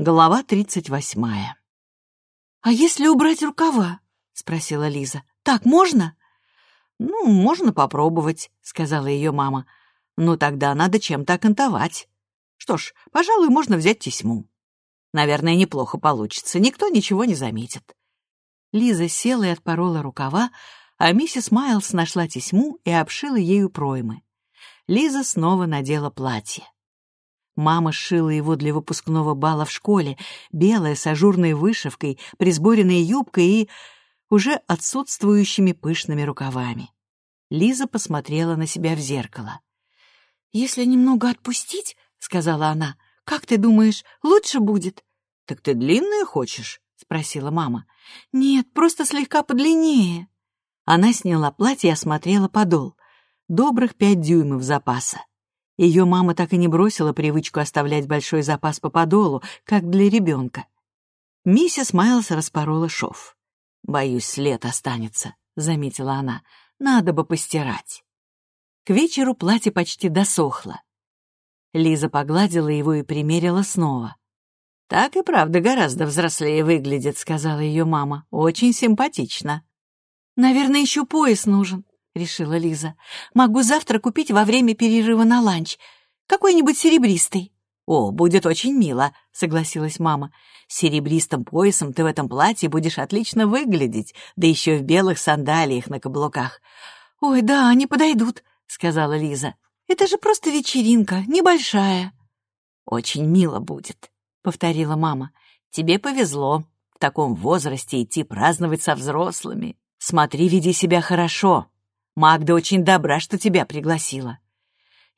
Глава тридцать восьмая. «А если убрать рукава?» — спросила Лиза. «Так можно?» «Ну, можно попробовать», — сказала ее мама. «Но тогда надо чем-то окантовать. Что ж, пожалуй, можно взять тесьму. Наверное, неплохо получится, никто ничего не заметит». Лиза села и отпорола рукава, а миссис Майлз нашла тесьму и обшила ею проймы. Лиза снова надела платье. Мама сшила его для выпускного бала в школе, белое с ажурной вышивкой, присборенной юбкой и уже отсутствующими пышными рукавами. Лиза посмотрела на себя в зеркало. «Если немного отпустить, — сказала она, — как ты думаешь, лучше будет?» «Так ты длинное хочешь?» — спросила мама. «Нет, просто слегка подлиннее». Она сняла платье и осмотрела подол. Добрых пять дюймов запаса. Ее мама так и не бросила привычку оставлять большой запас по подолу, как для ребенка. Миссис Майлз распорола шов. «Боюсь, след останется», — заметила она. «Надо бы постирать». К вечеру платье почти досохло. Лиза погладила его и примерила снова. «Так и правда гораздо взрослее выглядит», — сказала ее мама. «Очень симпатично». «Наверное, еще пояс нужен», решила Лиза. «Могу завтра купить во время перерыва на ланч. Какой-нибудь серебристый». «О, будет очень мило», — согласилась мама. «С серебристым поясом ты в этом платье будешь отлично выглядеть, да еще в белых сандалиях на каблуках». «Ой, да, они подойдут», — сказала Лиза. «Это же просто вечеринка, небольшая». «Очень мило будет», — повторила мама. «Тебе повезло в таком возрасте идти праздновать со взрослыми. Смотри, веди себя хорошо, Магда очень добра, что тебя пригласила».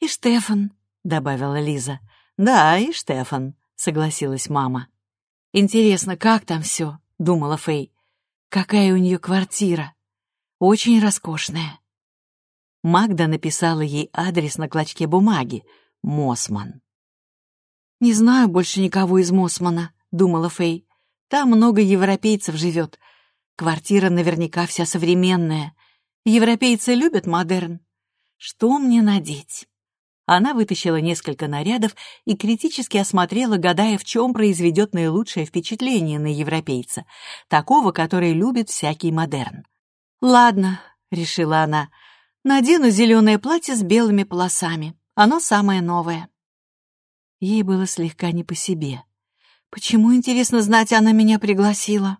«И Штефан», — добавила Лиза. «Да, и Штефан», — согласилась мама. «Интересно, как там все?» — думала Фэй. «Какая у нее квартира? Очень роскошная». Магда написала ей адрес на клочке бумаги — Мосман. «Не знаю больше никого из Мосмана», — думала Фэй. «Там много европейцев живет. Квартира наверняка вся современная. Европейцы любят модерн. Что мне надеть? Она вытащила несколько нарядов и критически осмотрела, гадая, в чем произведет наилучшее впечатление на европейца, такого, который любит всякий модерн. «Ладно», — решила она, — «надену зеленое платье с белыми полосами. Оно самое новое». Ей было слегка не по себе. Почему, интересно знать, она меня пригласила?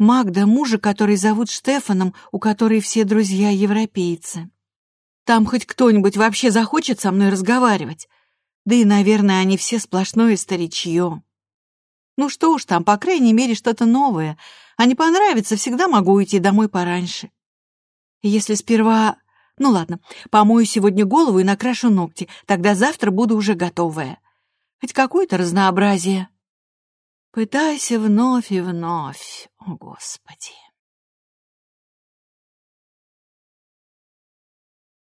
Магда, мужа, который зовут Штефаном, у которой все друзья европейцы. Там хоть кто-нибудь вообще захочет со мной разговаривать. Да и, наверное, они все сплошное старичье. Ну что уж там, по крайней мере, что-то новое. А не понравится, всегда могу уйти домой пораньше. Если сперва... Ну ладно, помою сегодня голову и накрашу ногти, тогда завтра буду уже готовая. Хоть какое-то разнообразие. Пытайся вновь и вновь, о Господи.